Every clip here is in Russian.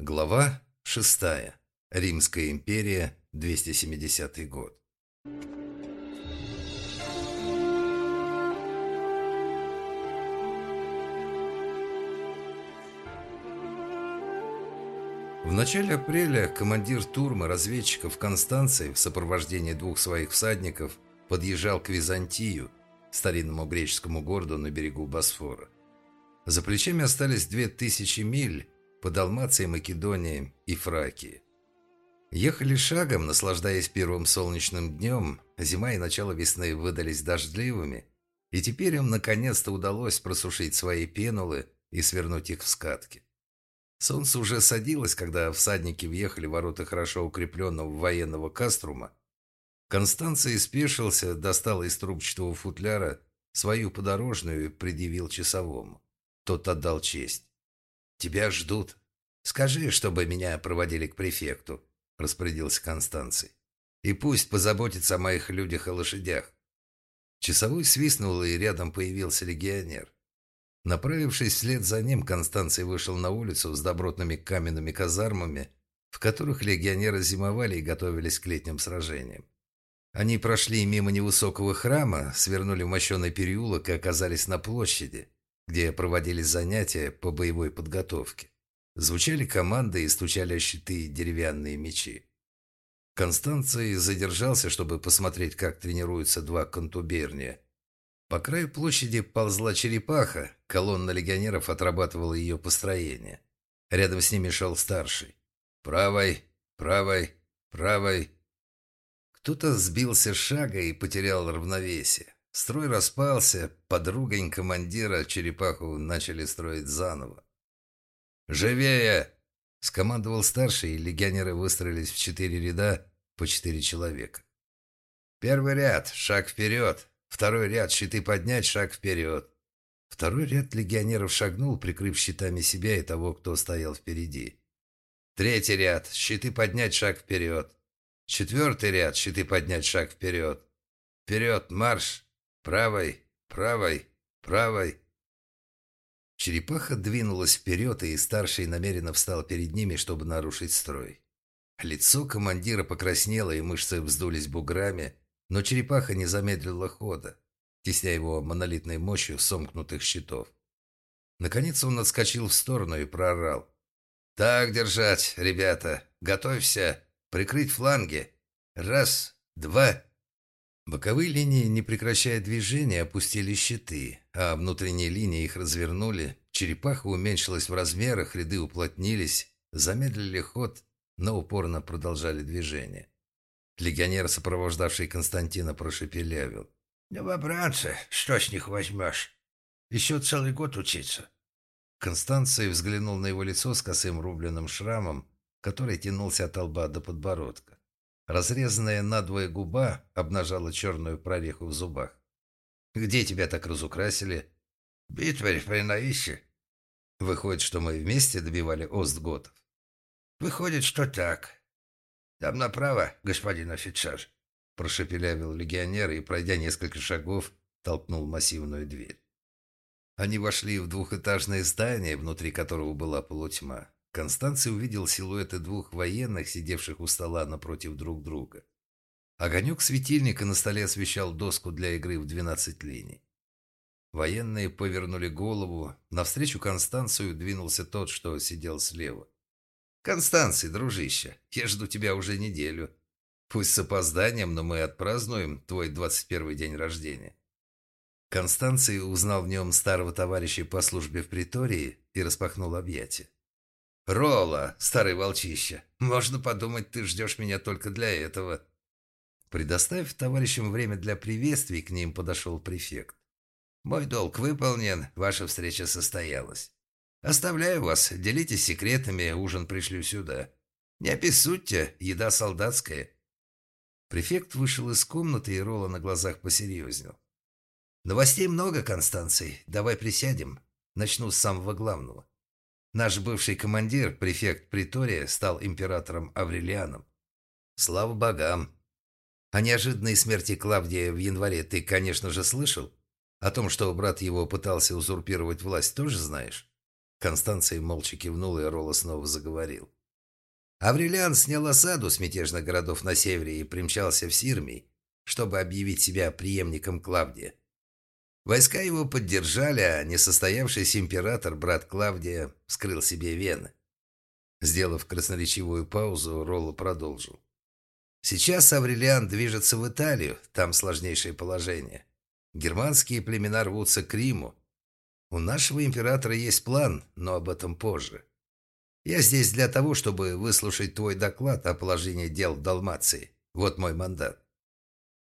Глава 6. Римская империя, 270 год. В начале апреля командир турмы разведчиков Констанции в сопровождении двух своих всадников подъезжал к Византию, старинному греческому городу на берегу Босфора. За плечами остались две тысячи миль по Далмации, Македонии и Фракии. Ехали шагом, наслаждаясь первым солнечным днем, зима и начало весны выдались дождливыми, и теперь им наконец-то удалось просушить свои пенулы и свернуть их в скатки. Солнце уже садилось, когда всадники въехали в ворота хорошо укрепленного военного каструма. Констанция спешился, достал из трубчатого футляра свою подорожную и предъявил часовому. Тот отдал честь. «Тебя ждут. Скажи, чтобы меня проводили к префекту», — распорядился Констанций. «И пусть позаботится о моих людях и лошадях». Часовой свистнул, и рядом появился легионер. Направившись вслед за ним, Констанций вышел на улицу с добротными каменными казармами, в которых легионеры зимовали и готовились к летним сражениям. Они прошли мимо невысокого храма, свернули в мощеный переулок и оказались на площади, где проводились занятия по боевой подготовке. Звучали команды и стучали щиты деревянные мечи. Констанций задержался, чтобы посмотреть, как тренируются два контуберния. По краю площади ползла черепаха, колонна легионеров отрабатывала ее построение. Рядом с ними шел старший. «Правой, правой, правой». Кто-то сбился с шага и потерял равновесие. Строй распался, подругань командира черепаху начали строить заново. «Живее!» – скомандовал старший, и легионеры выстроились в четыре ряда по четыре человека. «Первый ряд, шаг вперед. Второй ряд, щиты поднять, шаг вперед». Второй ряд легионеров шагнул, прикрыв щитами себя и того, кто стоял впереди. Третий ряд, щиты поднять, шаг вперед. Четвертый ряд, щиты поднять, шаг вперед. Вперед, марш! Правой, правой, правой. Черепаха двинулась вперед, и старший намеренно встал перед ними, чтобы нарушить строй. Лицо командира покраснело, и мышцы вздулись буграми, но черепаха не замедлила хода, тесня его монолитной мощью сомкнутых щитов. Наконец он отскочил в сторону и проорал. «Так держать, ребята! Готовься! Прикрыть фланги! Раз, два!» Боковые линии, не прекращая движения, опустили щиты, а внутренние линии их развернули. Черепаха уменьшилась в размерах, ряды уплотнились, замедлили ход, но упорно продолжали движение. Легионер, сопровождавший Константина, прошепелявил. «Новобранцы, что с них возьмешь? Еще целый год учиться». Констанция взглянул на его лицо с косым рубленным шрамом, который тянулся от лба до подбородка. Разрезанная надвое губа обнажала черную прореху в зубах. «Где тебя так разукрасили?» «Битварь при Наисе». «Выходит, что мы вместе добивали Остготов?» «Выходит, что так. Там направо, господин офицер», прошепелявил легионер и, пройдя несколько шагов, толкнул массивную дверь. Они вошли в двухэтажное здание, внутри которого была полутьма. Констанций увидел силуэты двух военных, сидевших у стола напротив друг друга. Огонек светильника на столе освещал доску для игры в двенадцать линий. Военные повернули голову. Навстречу Констанцию двинулся тот, что сидел слева. «Констанций, дружище, я жду тебя уже неделю. Пусть с опозданием, но мы отпразднуем твой двадцать первый день рождения». Констанций узнал в нем старого товарища по службе в притории и распахнул объятия. «Ролла, старый волчище, можно подумать, ты ждешь меня только для этого». Предоставив товарищам время для приветствий, к ним подошел префект. «Мой долг выполнен, ваша встреча состоялась. Оставляю вас, делитесь секретами, ужин пришлю сюда. Не обессудьте, еда солдатская». Префект вышел из комнаты, и Ролла на глазах посерьезнел. «Новостей много, Констанций. Давай присядем. Начну с самого главного. Наш бывший командир, префект Притория, стал императором Аврелианом. Слава богам! О неожиданной смерти Клавдия в январе ты, конечно же, слышал? О том, что брат его пытался узурпировать власть, тоже знаешь? Констанция молча кивнула, и Ролла снова заговорил. Аврелиан снял осаду с мятежных городов на севере и примчался в Сирмий, чтобы объявить себя преемником Клавдия. Войска его поддержали, а несостоявшийся император, брат Клавдия, вскрыл себе вены. Сделав красноречивую паузу, Ролло продолжил. Сейчас Аврелиан движется в Италию, там сложнейшее положение. Германские племена рвутся к Риму. У нашего императора есть план, но об этом позже. Я здесь для того, чтобы выслушать твой доклад о положении дел в Далмации. Вот мой мандат.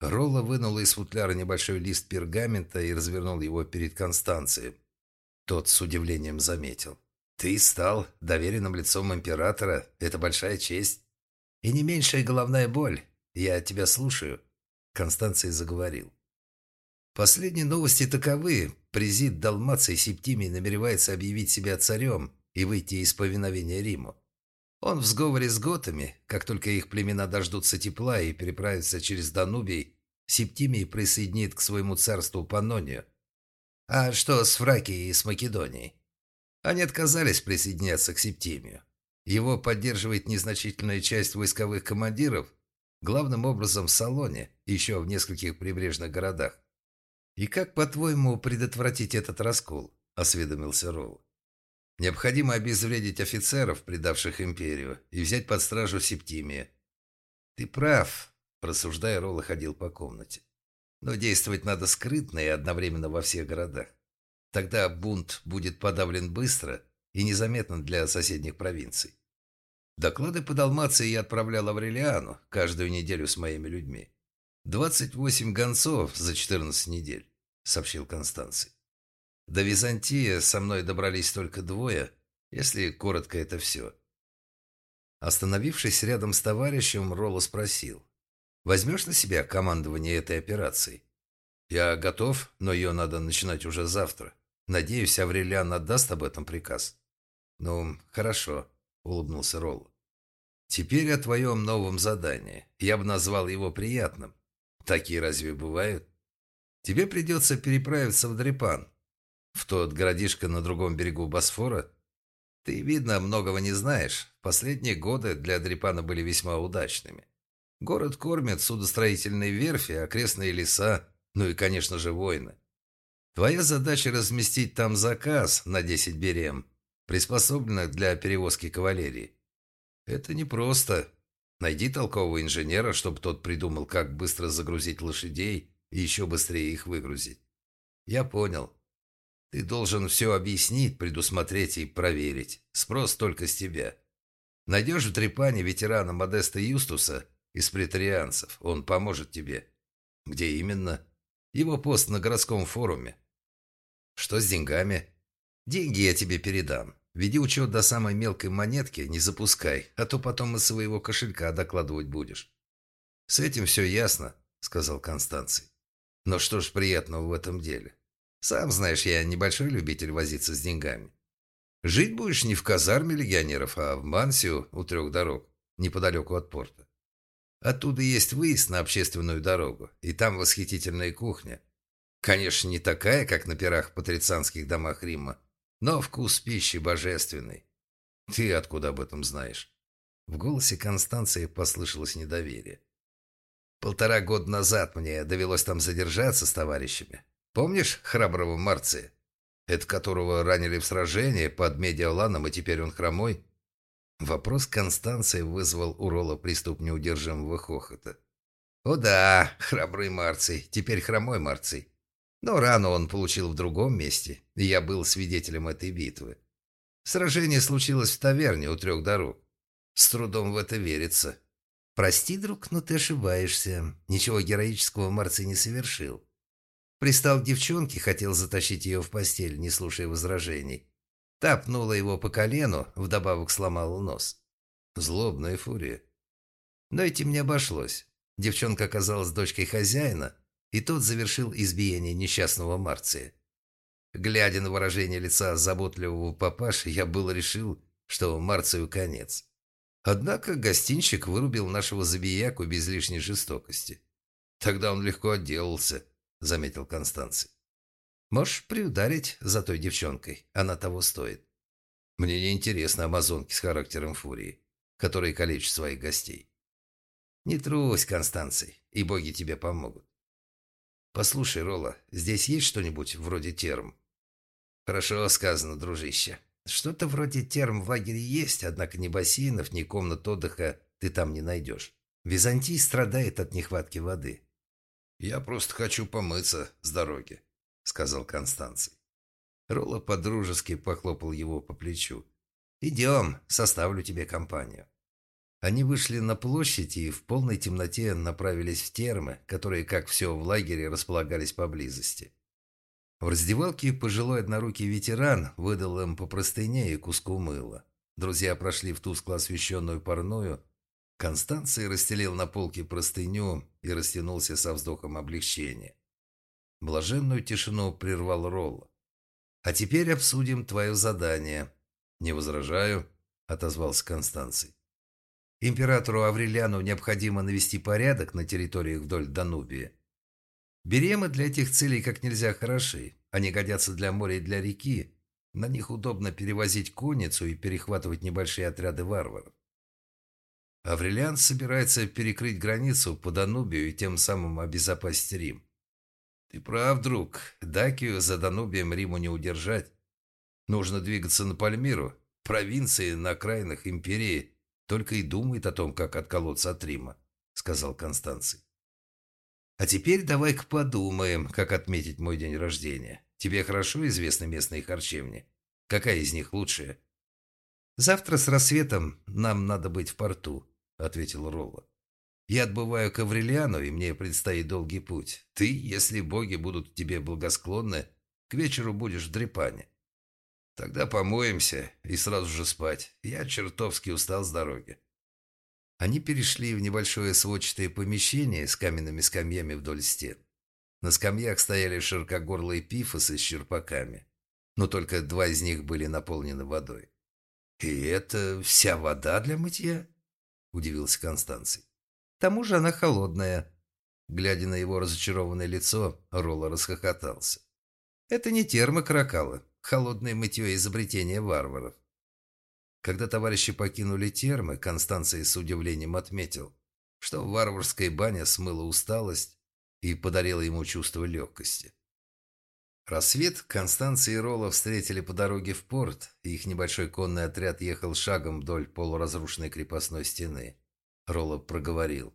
Ролла вынул из футляра небольшой лист пергамента и развернул его перед Констанцией. Тот с удивлением заметил. «Ты стал доверенным лицом императора. Это большая честь. И не меньшая головная боль. Я тебя слушаю», — Констанций заговорил. Последние новости таковы. Президент Далмации Септимий намеревается объявить себя царем и выйти из повиновения Риму. Он в сговоре с готами, как только их племена дождутся тепла и переправятся через Данубий, Септимий присоединит к своему царству Панонию. А что с Фракией и с Македонией? Они отказались присоединяться к Септимию. Его поддерживает незначительная часть войсковых командиров, главным образом в Салоне, еще в нескольких прибрежных городах. «И как, по-твоему, предотвратить этот раскол?» – осведомился Ролл. «Необходимо обезвредить офицеров, предавших империю, и взять под стражу Септимия». «Ты прав», – просуждая, Ролл ходил по комнате. «Но действовать надо скрытно и одновременно во всех городах. Тогда бунт будет подавлен быстро и незаметно для соседних провинций. Доклады по Далмации я отправлял Аврелиану каждую неделю с моими людьми. «Двадцать восемь гонцов за четырнадцать недель», — сообщил Констанций. «До Византии со мной добрались только двое, если коротко это все». Остановившись рядом с товарищем, Ролло спросил. «Возьмешь на себя командование этой операцией?» «Я готов, но ее надо начинать уже завтра. Надеюсь, Аврелиан отдаст об этом приказ». «Ну, хорошо», — улыбнулся Ролло. «Теперь о твоем новом задании. Я бы назвал его приятным. Такие разве бывают? Тебе придется переправиться в Дрипан, в тот городишко на другом берегу Босфора. Ты, видно, многого не знаешь. Последние годы для Дрипана были весьма удачными. Город кормит судостроительные верфи, окрестные леса, ну и, конечно же, войны. Твоя задача разместить там заказ на 10 берем, приспособленных для перевозки кавалерии. Это непросто. Найди толкового инженера, чтобы тот придумал, как быстро загрузить лошадей и еще быстрее их выгрузить. Я понял. Ты должен все объяснить, предусмотреть и проверить. Спрос только с тебя. Найдешь в Трепане ветерана Модеста Юстуса из претарианцев. Он поможет тебе. Где именно? Его пост на городском форуме. Что с деньгами? Деньги я тебе передам. Веди учет до самой мелкой монетки, не запускай, а то потом из своего кошелька докладывать будешь. С этим все ясно, сказал Констанций. Но что ж приятного в этом деле? Сам знаешь, я небольшой любитель возиться с деньгами. Жить будешь не в казарме легионеров, а в Мансио у трех дорог, неподалеку от порта. Оттуда есть выезд на общественную дорогу, и там восхитительная кухня. Конечно, не такая, как на пирах в патрицианских домах Рима, но вкус пищи божественный. Ты откуда об этом знаешь?» В голосе Констанции послышалось недоверие. «Полтора года назад мне довелось там задержаться с товарищами. Помнишь храброго Марция? Это которого ранили в сражении под Медиаланом, и теперь он хромой?» Вопрос Констанции вызвал у Ролла приступ неудержимого хохота. «О да, храбрый Марций, теперь хромой Марций. Но рану он получил в другом месте, и я был свидетелем этой битвы. Сражение случилось в таверне у трех дорог. С трудом в это верится. Прости, друг, но ты ошибаешься. Ничего героического Марций не совершил. Пристал к девчонке, хотел затащить ее в постель, не слушая возражений. Тапнула его по колену, вдобавок сломала нос. Злобная фурия. Но этим не обошлось. Девчонка оказалась дочкой хозяина, и тот завершил избиение несчастного Марция. Глядя на выражение лица заботливого папаши, я был решил, что Марцию конец. Однако гостинщик вырубил нашего забияку без лишней жестокости. Тогда он легко отделался, заметил Констанций. Можешь приударить за той девчонкой, она того стоит. Мне не интересны амазонки с характером фурии, которые калечат своих гостей. Не трусь, Констанций, и боги тебе помогут. Послушай, Ролла, здесь есть что-нибудь вроде терм? Хорошо сказано, дружище. Что-то вроде терм в лагере есть, однако ни бассейнов, ни комнат отдыха ты там не найдешь. Византий страдает от нехватки воды. «Я просто хочу помыться с дороги», — сказал Констанций. Ролла подружески похлопал его по плечу. «Идем, составлю тебе компанию». Они вышли на площадь и в полной темноте направились в термы, которые, как все в лагере, располагались поблизости. В раздевалке пожилой однорукий ветеран выдал им по простыне и куску мыла. Друзья прошли в тускло освещенную парную. Констанций расстелил на полке простыню и растянулся со вздохом облегчения. Блаженную тишину прервал Ролла. «А теперь обсудим твое задание». «Не возражаю», — отозвался Констанций. «Императору Аврелиану необходимо навести порядок на территориях вдоль Данубия. Беремы для этих целей как нельзя хороши. Они годятся для моря и для реки. На них удобно перевозить конницу и перехватывать небольшие отряды варваров. Аврелиан собирается перекрыть границу по Данубию и тем самым обезопасить Рим. Ты прав, друг. Дакию за Данубием Риму не удержать. Нужно двигаться на Пальмиру. Провинции на окраинах империи только и думают о том, как отколоться от Рима, сказал Констанций. А теперь давай-ка подумаем, как отметить мой день рождения. Тебе хорошо известны местные харчевни? Какая из них лучшая? Завтра с рассветом нам надо быть в порту, ответил Ролла. Я отбываю к Аврелиану, и мне предстоит долгий путь. Ты, если боги будут тебе благосклонны, к вечеру будешь в Дрепане. Тогда помоемся и сразу же спать. Я чертовски устал с дороги. Они перешли в небольшое сводчатое помещение с каменными скамьями вдоль стен. На скамьях стояли широкогорлые пифосы с черпаками, но только два из них были наполнены водой. «И это вся вода для мытья?» – удивился Констанций. «К тому же она холодная». Глядя на его разочарованное лицо, Ролла расхохотался. «Это не термокракалы, холодное мытье изобретения варваров. Когда товарищи покинули термы, Констанций с удивлением отметил, что варварская баня смыла усталость и подарила ему чувство легкости. Рассвет Констанция и Ролла встретили по дороге в порт, их небольшой конный отряд ехал шагом вдоль полуразрушенной крепостной стены. Ролла проговорил.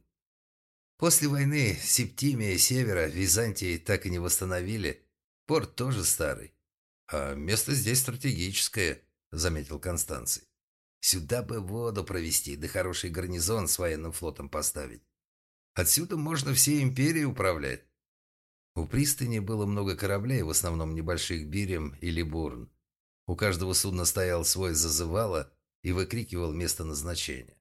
После войны Септимия Севера Византии так и не восстановили. Порт тоже старый. А место здесь стратегическое, заметил Констанций. Сюда бы воду провести, да хороший гарнизон с военным флотом поставить. Отсюда можно всей империей управлять. У пристани было много кораблей, в основном небольших бирем или бурн. У каждого судна стоял свой зазывало и выкрикивал место назначения.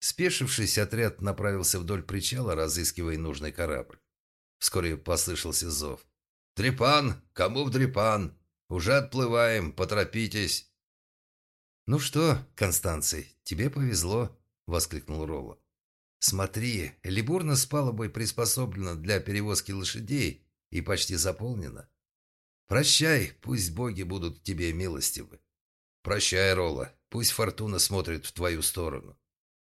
Спешившись, отряд направился вдоль причала, разыскивая нужный корабль. Вскоре послышался зов. «Дрепан! Кому в Дрепан? Уже отплываем, поторопитесь!» «Ну что, Констанций, тебе повезло», — воскликнул Ролла. «Смотри, Либурна с палубой приспособлена для перевозки лошадей и почти заполнена. Прощай, пусть боги будут тебе милостивы. Прощай, Ролла, пусть фортуна смотрит в твою сторону».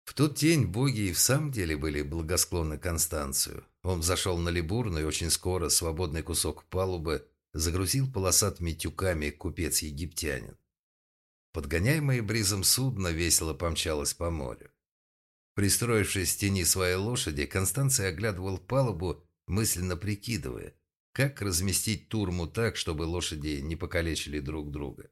В тот день боги и в самом деле были благосклонны Констанцию. Он зашел на Либурну и очень скоро свободный кусок палубы загрузил полосатыми тюками купец-египтянин. Подгоняемое бризом судно весело помчалось по морю. Пристроившись в тени своей лошади, Констанция оглядывал палубу, мысленно прикидывая, как разместить турму так, чтобы лошади не покалечили друг друга.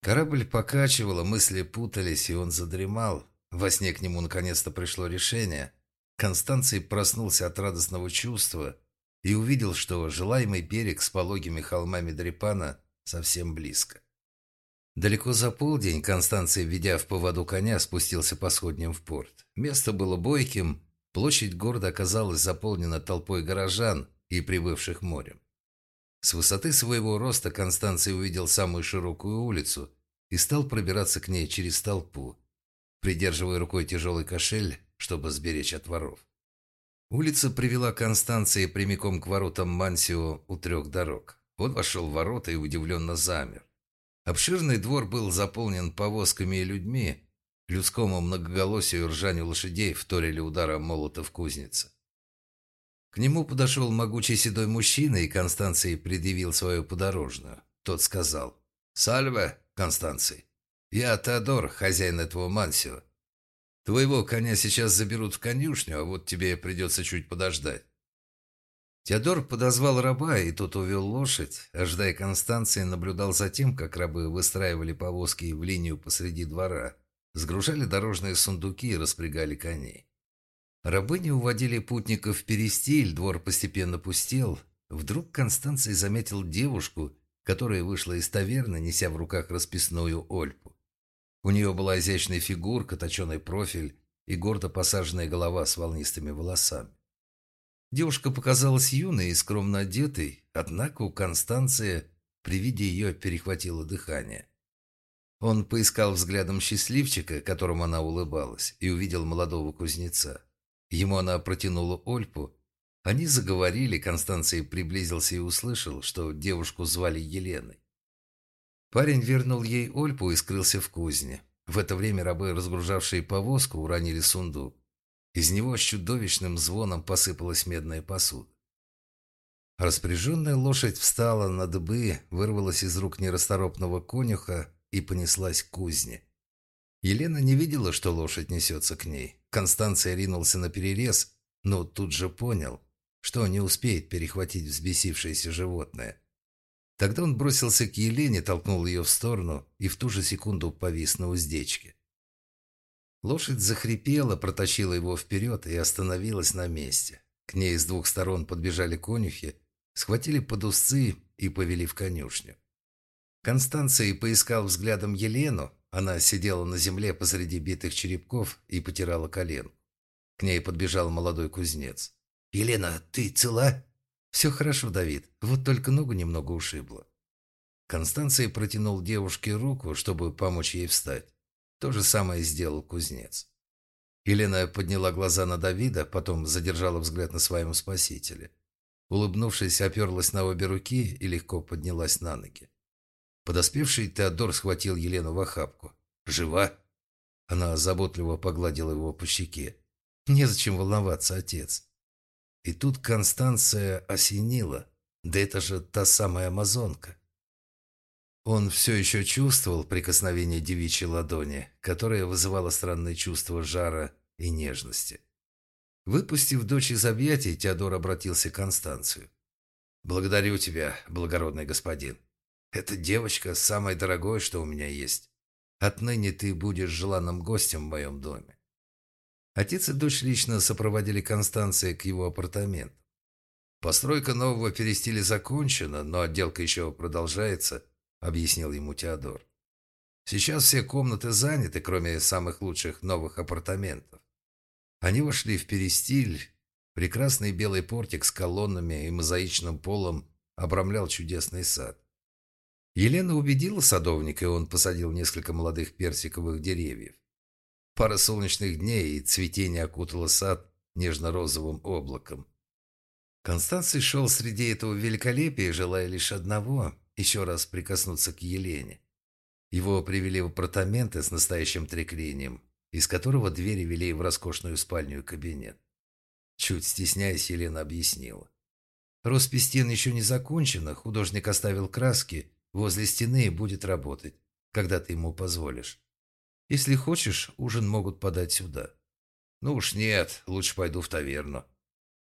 Корабль покачивало, мысли путались, и он задремал. Во сне к нему наконец-то пришло решение. Констанций проснулся от радостного чувства и увидел, что желаемый берег с пологими холмами Дрепана совсем близко. Далеко за полдень Констанция, ведя в поводу коня, спустился по сходням в порт. Место было бойким, площадь города оказалась заполнена толпой горожан и прибывших морем. С высоты своего роста Констанция увидел самую широкую улицу и стал пробираться к ней через толпу, придерживая рукой тяжелый кошель, чтобы сберечь от воров. Улица привела Констанции прямиком к воротам Мансио у трех дорог. Он вошел в ворота и удивленно замер. Обширный двор был заполнен повозками и людьми. Людскому многоголосию ржанию лошадей вторили ударом молота в кузнице. К нему подошел могучий седой мужчина, и Констанций предъявил свою подорожную. Тот сказал «Сальве, Констанций, я Теодор, хозяин этого мансио. Твоего коня сейчас заберут в конюшню, а вот тебе придется чуть подождать». Теодор подозвал раба, и тот увел лошадь. Ожидая Констанции, наблюдал за тем, как рабы выстраивали повозки в линию посреди двора, сгружали дорожные сундуки и распрягали коней. Рабы не уводили путников в перестиль, двор постепенно пустел. Вдруг Констанций заметил девушку, которая вышла из таверны, неся в руках расписную ольпу. У нее была изящная фигурка, точеный профиль и гордо посаженная голова с волнистыми волосами. Девушка показалась юной и скромно одетой, однако у Констанции при виде ее перехватило дыхание. Он поискал взглядом счастливчика, которому она улыбалась, и увидел молодого кузнеца. Ему она протянула Ольпу. Они заговорили, Констанция приблизился и услышал, что девушку звали Еленой. Парень вернул ей Ольпу и скрылся в кузне. В это время рабы, разгружавшие повозку, уронили сундук. Из него с чудовищным звоном посыпалась медная посуда. Распоряженная лошадь встала на дыбы, вырвалась из рук нерасторопного конюха и понеслась к кузне. Елена не видела, что лошадь несется к ней. Констанция ринулся на перерез, но тут же понял, что не успеет перехватить взбесившееся животное. Тогда он бросился к Елене, толкнул ее в сторону и в ту же секунду повис на уздечке. Лошадь захрипела, протащила его вперед и остановилась на месте. К ней с двух сторон подбежали конюхи, схватили под узцы и повели в конюшню. Констанция поискал взглядом Елену. Она сидела на земле посреди битых черепков и потирала колен. К ней подбежал молодой кузнец. «Елена, ты цела?» «Все хорошо, Давид. Вот только ногу немного ушибло». Констанция протянул девушке руку, чтобы помочь ей встать. То же самое сделал кузнец. Елена подняла глаза на Давида, потом задержала взгляд на своем спасителе. Улыбнувшись, оперлась на обе руки и легко поднялась на ноги. Подоспевший Теодор схватил Елену в охапку. «Жива?» Она заботливо погладила его по щеке. «Незачем волноваться, отец». И тут Констанция осенила. Да это же та самая амазонка. Он все еще чувствовал прикосновение девичьей ладони, которое вызывало странное чувство жара и нежности. Выпустив дочь из объятий, Теодор обратился к Констанцию. «Благодарю тебя, благородный господин. Эта девочка – самое дорогое, что у меня есть. Отныне ты будешь желанным гостем в моем доме». Отец и дочь лично сопроводили Констанция к его апартаментам. Постройка нового перестиля закончена, но отделка еще продолжается – объяснил ему Теодор. Сейчас все комнаты заняты, кроме самых лучших новых апартаментов. Они вошли в перестиль. Прекрасный белый портик с колоннами и мозаичным полом обрамлял чудесный сад. Елена убедила садовника, и он посадил несколько молодых персиковых деревьев. Пара солнечных дней, и цветение окутало сад нежно-розовым облаком. Констанций шел среди этого великолепия, желая лишь одного еще раз прикоснуться к Елене. Его привели в апартаменты с настоящим треклинием, из которого двери вели в роскошную спальню и кабинет. Чуть стесняясь, Елена объяснила. Роспись стен еще не закончена, художник оставил краски, возле стены и будет работать, когда ты ему позволишь. Если хочешь, ужин могут подать сюда. Ну уж нет, лучше пойду в таверну.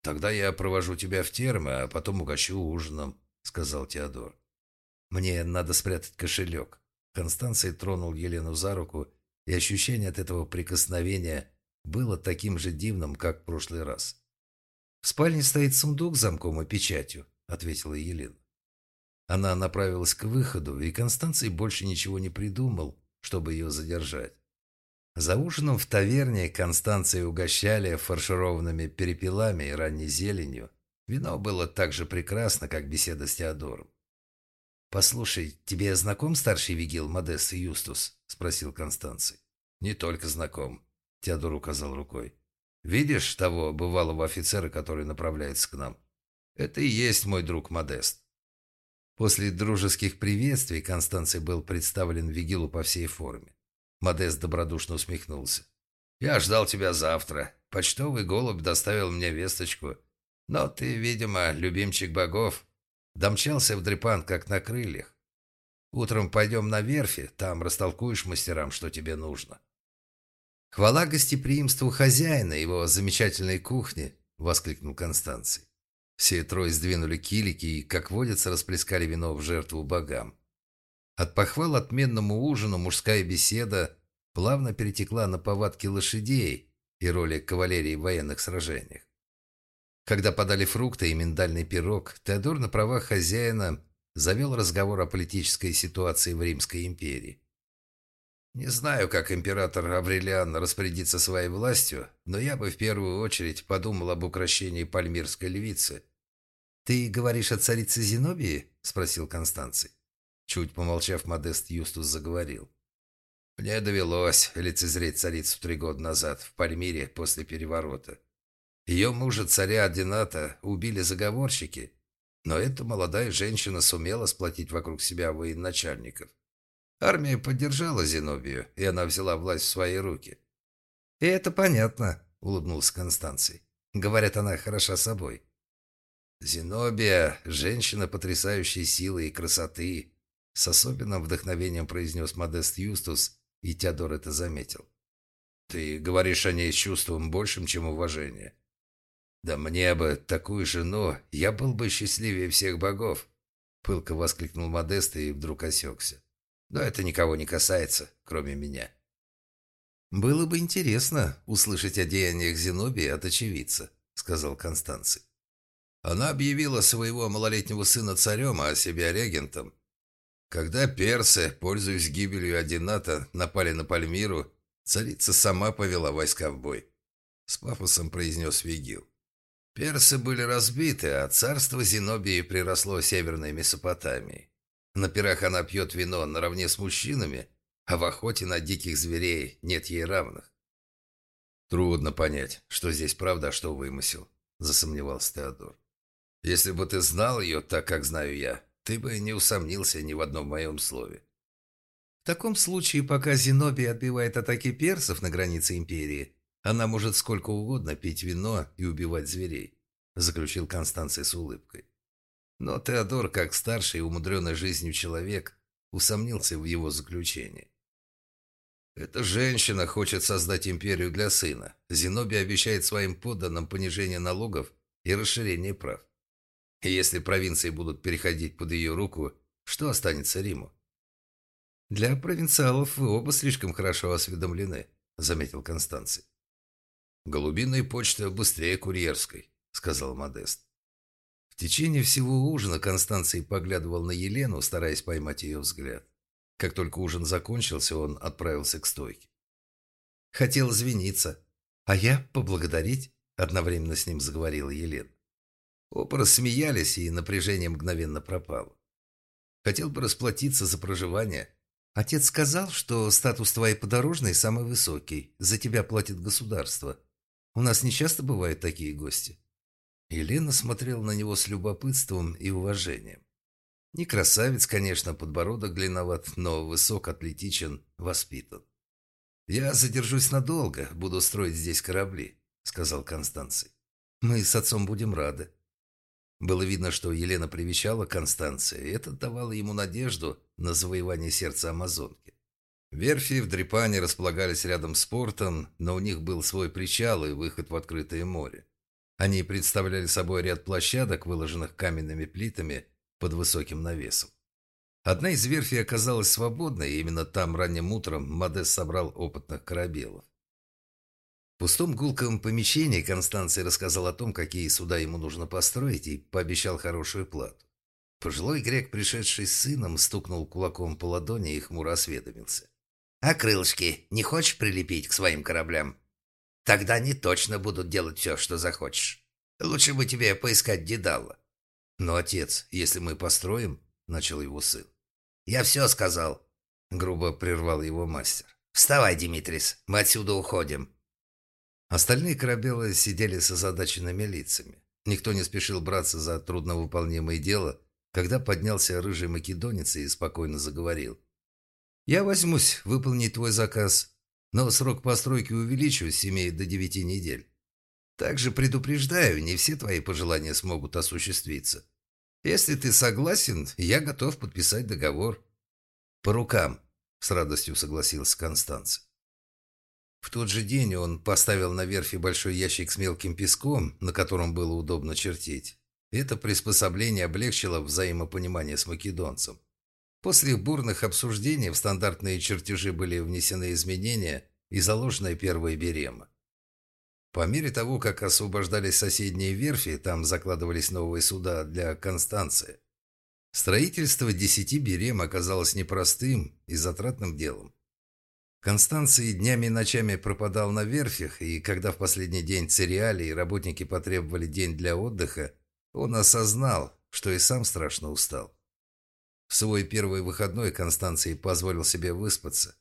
Тогда я провожу тебя в термы, а потом угощу ужином, сказал Теодор. «Мне надо спрятать кошелек». Констанция тронул Елену за руку, и ощущение от этого прикосновения было таким же дивным, как в прошлый раз. «В спальне стоит сундук с замком и печатью», — ответила Елена. Она направилась к выходу, и Констанций больше ничего не придумал, чтобы ее задержать. За ужином в таверне Констанции угощали фаршированными перепелами и ранней зеленью. Вино было так же прекрасно, как беседа с Теодором. «Послушай, тебе знаком старший вигил Модест Юстус?» – спросил Констанций. «Не только знаком», – Теодор указал рукой. «Видишь того бывалого офицера, который направляется к нам? Это и есть мой друг Модест». После дружеских приветствий Констанций был представлен Вигилу по всей форме. Модест добродушно усмехнулся. «Я ждал тебя завтра. Почтовый голубь доставил мне весточку. Но ты, видимо, любимчик богов. Домчался в дрепан, как на крыльях. Утром пойдем на верфи, там растолкуешь мастерам, что тебе нужно». «Хвала гостеприимству хозяина его замечательной кухни!» — воскликнул Констанций. Все трое сдвинули килики и, как водится, расплескали вино в жертву богам. От похвал отменному ужину мужская беседа плавно перетекла на повадки лошадей и роли кавалерии в военных сражениях. Когда подали фрукты и миндальный пирог, Теодор на правах хозяина завел разговор о политической ситуации в Римской империи. Не знаю, как император Аврелиан распорядится своей властью, но я бы в первую очередь подумал об украшении пальмирской львицы. «Ты говоришь о царице Зенобии?» – спросил Констанций. Чуть помолчав, Модест Юстус заговорил. «Мне довелось лицезреть царицу три года назад в Пальмире после переворота. Ее мужа, царя Адината, убили заговорщики, но эта молодая женщина сумела сплотить вокруг себя военачальников. Армия поддержала Зенобию, и она взяла власть в свои руки. «И это понятно», — улыбнулся Констанций. «Говорят, она хороша собой». «Зенобия — женщина потрясающей силы и красоты», — с особенным вдохновением произнес Модест Юстус, и Теодор это заметил. «Ты говоришь о ней с чувством большим, чем уважение». «Да мне бы такую жену, я был бы счастливее всех богов», — пылко воскликнул Модест и вдруг осекся. Но это никого не касается, кроме меня. «Было бы интересно услышать о деяниях Зенобии от очевидца», — сказал Констанций. Она объявила своего малолетнего сына царем, а себя регентом. Когда персы, пользуясь гибелью Адината, напали на Пальмиру, царица сама повела войска в бой. С пафосом произнес Вигил. Персы были разбиты, а царство Зенобии приросло северной Месопотамии. На пирах она пьет вино наравне с мужчинами, а в охоте на диких зверей нет ей равных. «Трудно понять, что здесь правда, а что вымысел», — засомневался Теодор. «Если бы ты знал ее так, как знаю я, ты бы не усомнился ни в одном моем слове». «В таком случае, пока Зенобия отбивает атаки персов на границе империи, она может сколько угодно пить вино и убивать зверей», — заключил Констанций с улыбкой. Но Теодор, как старший и умудренный жизнью человек, усомнился в его заключении. Эта женщина хочет создать империю для сына. Зеноби обещает своим подданным понижение налогов и расширение прав. И если провинции будут переходить под ее руку, что останется Риму? «Для провинциалов вы оба слишком хорошо осведомлены», — заметил Констанций. «Голубиная почта быстрее курьерской», — сказал Модест. В течение всего ужина Констанций поглядывал на Елену, стараясь поймать ее взгляд. Как только ужин закончился, он отправился к стойке. Хотел извиниться. А я поблагодарить, одновременно с ним заговорила Елена. Оба рассмеялись, и напряжение мгновенно пропало. Хотел бы расплатиться за проживание. Отец сказал, что статус твоей подорожной самый высокий. За тебя платит государство. У нас не часто бывают такие гости. Елена смотрела на него с любопытством и уважением. Не красавец, конечно, подбородок длинноват, но высок, атлетичен, воспитан. «Я задержусь надолго, буду строить здесь корабли», — сказал Констанций. «Мы с отцом будем рады». Было видно, что Елена привечала Констанция, и это давало ему надежду на завоевание сердца Амазонки. Верфи в Дрепане располагались рядом с портом, но у них был свой причал и выход в открытое море. Они представляли собой ряд площадок, выложенных каменными плитами под высоким навесом. Одна из верфей оказалась свободной, и именно там ранним утром Модес собрал опытных корабелов. В пустом гулком помещении Констанций рассказал о том, какие суда ему нужно построить, и пообещал хорошую плату. Пожилой грек, пришедший с сыном, стукнул кулаком по ладони и хмуро осведомился. «А крылышки не хочешь прилепить к своим кораблям?» Тогда они точно будут делать все, что захочешь. Лучше бы тебе поискать Дедала. Но, отец, если мы построим, — начал его сын. Я все сказал, — грубо прервал его мастер. Вставай, Димитрис, мы отсюда уходим. Остальные корабелы сидели с озадаченными лицами. Никто не спешил браться за трудновыполнимое дело, когда поднялся рыжий македонец и спокойно заговорил. «Я возьмусь выполнить твой заказ, но срок постройки увеличу с 7 до 9 недель. Также предупреждаю, не все твои пожелания смогут осуществиться. Если ты согласен, я готов подписать договор». «По рукам», — с радостью согласился Констанций. В тот же день он поставил на верфи большой ящик с мелким песком, на котором было удобно чертить. Это приспособление облегчило взаимопонимание с македонцем. После бурных обсуждений в стандартные чертежи были внесены изменения и заложены первые беремы. По мере того, как освобождались соседние верфи, там закладывались новые суда для Констанции. Строительство десяти берем оказалось непростым и затратным делом. Констанций днями и ночами пропадал на верфях, и когда в последний день цериали работники потребовали день для отдыха, он осознал, что и сам страшно устал. В свой первый выходной Констанций позволил себе выспаться.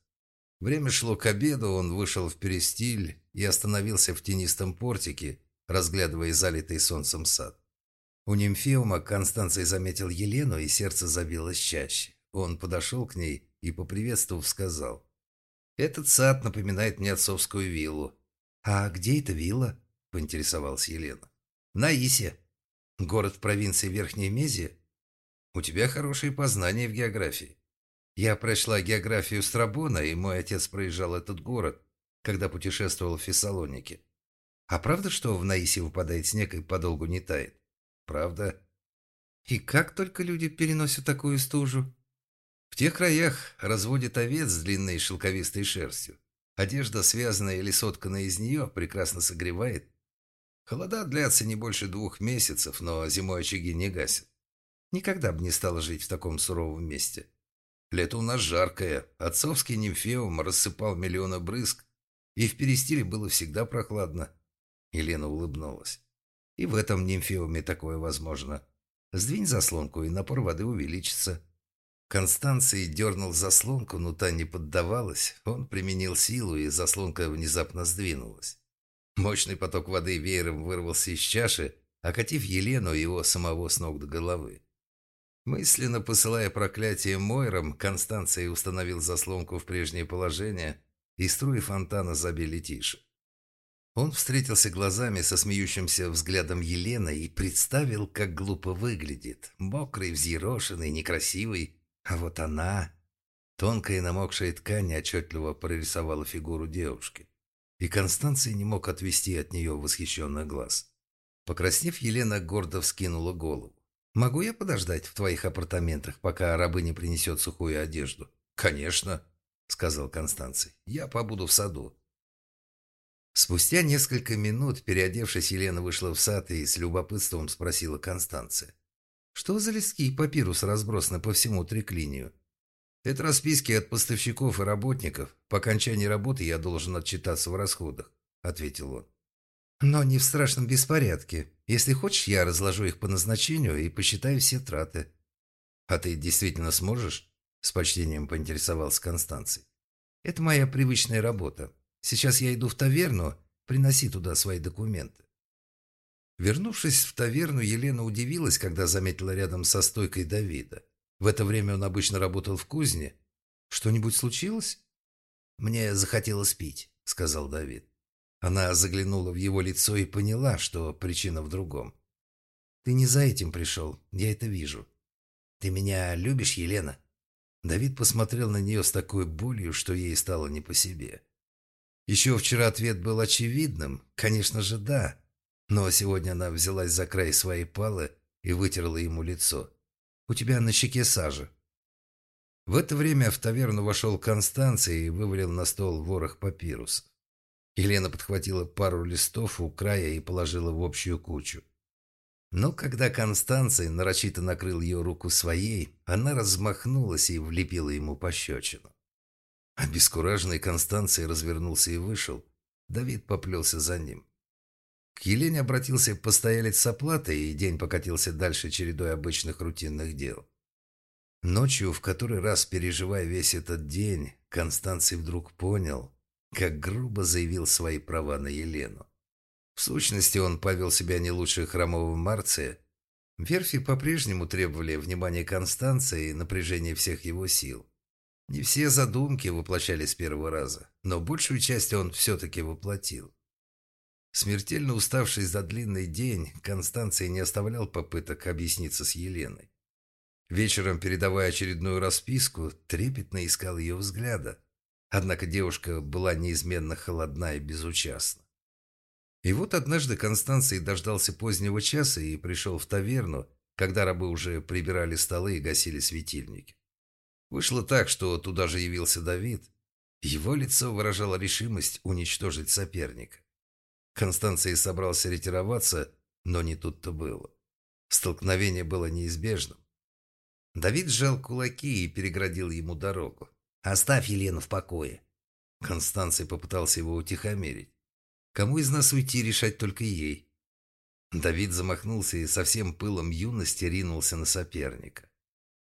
Время шло к обеду, он вышел в перестиль и остановился в тенистом портике, разглядывая залитый солнцем сад. У нимфеума Констанций заметил Елену, и сердце забилось чаще. Он подошел к ней и, поприветствовав, сказал, «Этот сад напоминает мне отцовскую виллу». «А где эта вилла?» – поинтересовалась Елена. «На Исе. Город в провинции Верхней Мезия. У тебя хорошие познания в географии. Я прошла географию Страбона, и мой отец проезжал этот город, когда путешествовал в Фессалонике. А правда, что в Наисе выпадает снег и подолгу не тает? Правда. И как только люди переносят такую стужу? В тех краях разводят овец с длинной шелковистой шерстью. Одежда, связанная или сотканная из нее, прекрасно согревает. Холода длятся не больше двух месяцев, но зимой очаги не гасят. Никогда бы не стала жить в таком суровом месте. Лето у нас жаркое, отцовский нимфеум рассыпал миллионы брызг, и в перестиле было всегда прохладно. Елена улыбнулась. И в этом нимфеуме такое возможно. Сдвинь заслонку, и напор воды увеличится. Констанций дернул заслонку, но та не поддавалась. Он применил силу, и заслонка внезапно сдвинулась. Мощный поток воды веером вырвался из чаши, окатив Елену и его самого с ног до головы. Мысленно посылая проклятие Мойрам, Констанций установил заслонку в прежнее положение, и струи фонтана забили тише. Он встретился глазами со смеющимся взглядом Елены и представил, как глупо выглядит. Мокрый, взъерошенный, некрасивый, а вот она... Тонкая намокшая ткань отчетливо прорисовала фигуру девушки. И Констанция не мог отвести от нее восхищенный глаз. Покраснев, Елена гордо вскинула голову. «Могу я подождать в твоих апартаментах, пока рабы не принесет сухую одежду?» «Конечно», — сказал Констанций. «Я побуду в саду». Спустя несколько минут, переодевшись, Елена вышла в сад и с любопытством спросила Констанция. Что за листки и папирус разбросаны по всему триклинию? Это расписки от поставщиков и работников. По окончании работы я должен отчитаться в расходах, ответил он. Но не в страшном беспорядке. Если хочешь, я разложу их по назначению и посчитаю все траты. А ты действительно сможешь? С почтением поинтересовался Констанций. Это моя привычная работа. Сейчас я иду в таверну, приноси туда свои документы. Вернувшись в таверну, Елена удивилась, когда заметила рядом со стойкой Давида. В это время он обычно работал в кузне. «Что-нибудь случилось?» «Мне захотелось пить», — сказал Давид. Она заглянула в его лицо и поняла, что причина в другом. «Ты не за этим пришел, я это вижу. Ты меня любишь, Елена?» Давид посмотрел на нее с такой болью, что ей стало не по себе. Еще вчера ответ был очевидным. Конечно же, да. Но сегодня она взялась за край своей палы и вытерла ему лицо. «У тебя на щеке сажа». В это время в таверну вошел Констанций и вывалил на стол ворох папирусов. Елена подхватила пару листов у края и положила в общую кучу. Но когда Констанций нарочито накрыл ее руку своей, она размахнулась и влепила ему пощечину. Обескураженный Констанций развернулся и вышел. Давид поплелся за ним. К Елене обратился постоялец с оплатой, и день покатился дальше чередой обычных рутинных дел. Ночью, в который раз переживая весь этот день, Констанций вдруг понял, как грубо заявил свои права на Елену. В сущности, он повел себя не лучше хромого Марция. Верфи по-прежнему требовали внимания Констанции и напряжения всех его сил. Не все задумки воплощались с первого раза, но большую часть он все-таки воплотил. Смертельно уставший за длинный день, Констанция не оставлял попыток объясниться с Еленой. Вечером, передавая очередную расписку, трепетно искал ее взгляда. Однако девушка была неизменно холодна и безучастна. И вот однажды Констанций дождался позднего часа и пришел в таверну, когда рабы уже прибирали столы и гасили светильники. Вышло так, что туда же явился Давид. Его лицо выражало решимость уничтожить соперника. Констанций собрался ретироваться, но не тут-то было. Столкновение было неизбежным. Давид сжал кулаки и переградил ему дорогу. «Оставь Елену в покое». Констанций попытался его утихомирить. «Кому из нас уйти, решать только ей». Давид замахнулся и со всем пылом юности ринулся на соперника.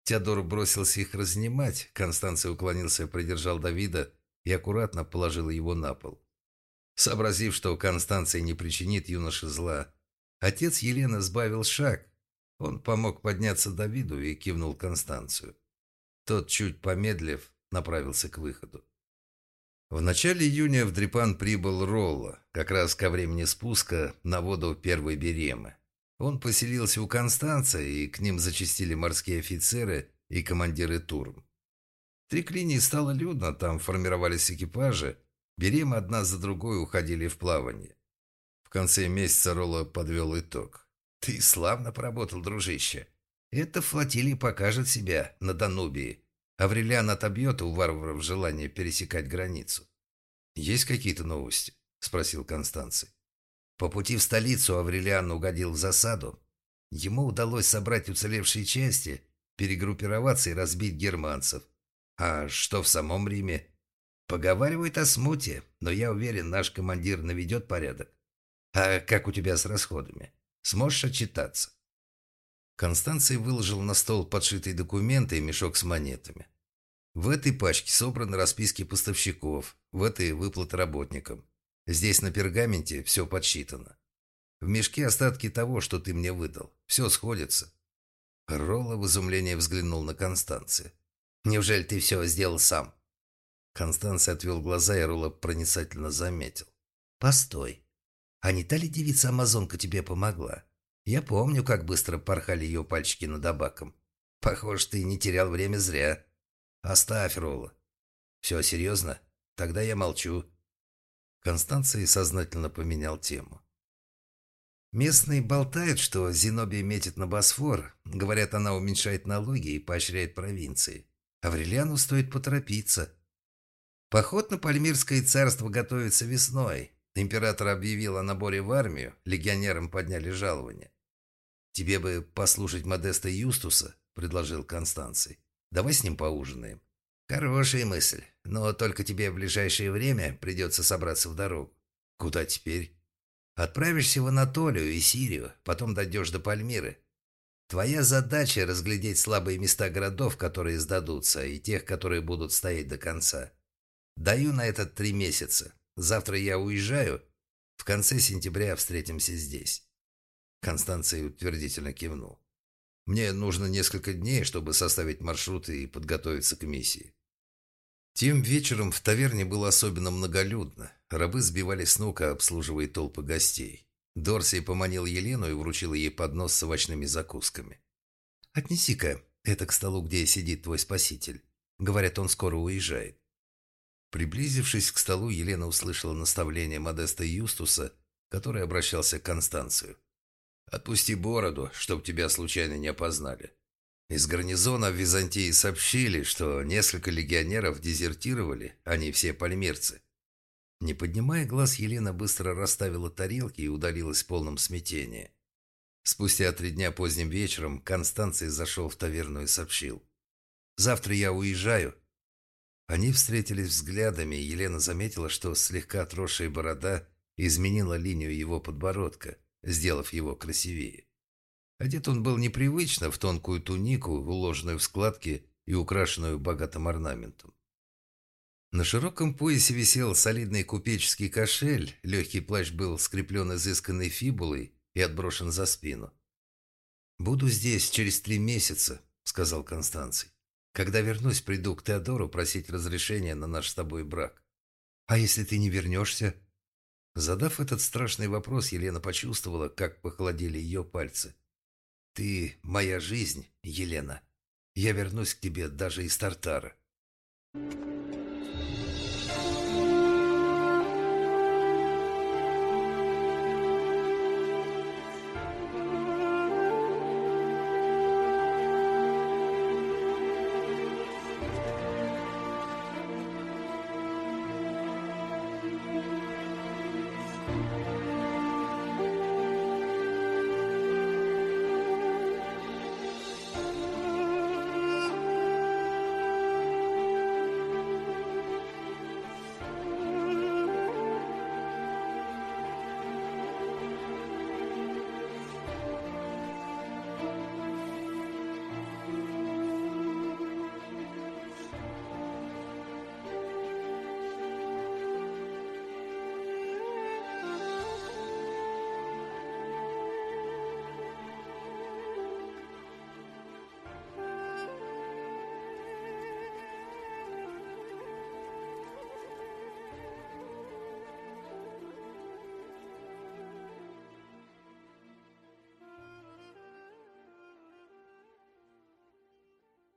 Теодор бросился их разнимать. Констанций уклонился, придержал Давида и аккуратно положил его на пол. Сообразив, что Констанция не причинит юноше зла, отец Елены сбавил шаг, он помог подняться Давиду и кивнул Констанцию. Тот, чуть помедлив, направился к выходу. В начале июня в Дрипан прибыл Ролла, как раз ко времени спуска на воду первой Беремы. Он поселился у Констанции, и к ним зачастили морские офицеры и командиры турм. Три клинии стало людно, там формировались экипажи, Беремы одна за другой уходили в плавание. В конце месяца Ролла подвел итог. «Ты славно поработал, дружище. Эта флотилия покажет себя на Данубии. Аврелиан отобьет у варваров желание пересекать границу». «Есть какие-то новости?» – спросил Констанций. По пути в столицу Аврелиан угодил в засаду. Ему удалось собрать уцелевшие части, перегруппироваться и разбить германцев. А что в самом Риме? Поговаривают о смуте, но я уверен, наш командир наведет порядок. А как у тебя с расходами? Сможешь отчитаться?» Констанций выложил на стол подшитые документы и мешок с монетами. В этой пачке собраны расписки поставщиков, в этой выплаты работникам. Здесь на пергаменте все подсчитано. В мешке остатки того, что ты мне выдал. Все сходится. Ролла в изумлении взглянул на Констанция. «Неужели ты все сделал сам?» Констанция отвел глаза, и Ролла проницательно заметил. «Постой. А не та ли девица-амазонка тебе помогла? Я помню, как быстро порхали ее пальчики над абаком. Похоже, ты не терял время зря. Оставь, Ролла. Все серьезно? Тогда я молчу. Констанция сознательно поменял тему. Местные болтают, что Зенобия метит на Босфор. Говорят, она уменьшает налоги и поощряет провинции. Аврелиану стоит поторопиться. Поход на Пальмирское царство готовится весной. Император объявил о наборе в армию, легионерам подняли жалование. «Тебе бы послушать Модеста Юстуса», — предложил Констанций. «Давай с ним поужинаем». «Хорошая мысль, но только тебе в ближайшее время придется собраться в дорогу». «Куда теперь?» «Отправишься в Анатолию и Сирию, потом дойдешь до Пальмиры. Твоя задача — разглядеть слабые места городов, которые сдадутся, и тех, которые будут стоять до конца. Даю на это три месяца. Завтра я уезжаю. В конце сентября встретимся здесь». Констанций утвердительно кивнул. «Мне нужно несколько дней, чтобы составить маршруты и подготовиться к миссии». Тем вечером в таверне было особенно многолюдно. Рабы сбивались с ног, обслуживая толпы гостей. Дорсей поманил Елену и вручил ей поднос с овощными закусками. «Отнеси-ка это к столу, где сидит твой спаситель. Говорят, он скоро уезжает». Приблизившись к столу, Елена услышала наставление Модеста Юстуса, который обращался к Констанцию. «Отпусти бороду, чтоб тебя случайно не опознали». Из гарнизона в Византии сообщили, что несколько легионеров дезертировали, они все пальмирцы. Не поднимая глаз, Елена быстро расставила тарелки и удалилась в полном смятении. Спустя три дня поздним вечером Констанций зашел в таверну и сообщил. «Завтра я уезжаю. Они встретились взглядами, и Елена заметила, что слегка отросшая борода изменила линию его подбородка, сделав его красивее. Одет он был непривычно в тонкую тунику, уложенную в складки и украшенную богатым орнаментом. На широком поясе висел солидный купеческий кошель, легкий плащ был скреплен изысканной фибулой и отброшен за спину. «Буду здесь через три месяца», — сказал Констанций. «Когда вернусь, приду к Теодору просить разрешения на наш с тобой брак». «А если ты не вернешься?» Задав этот страшный вопрос, Елена почувствовала, как похолодели ее пальцы. «Ты моя жизнь, Елена. Я вернусь к тебе даже из Тартара».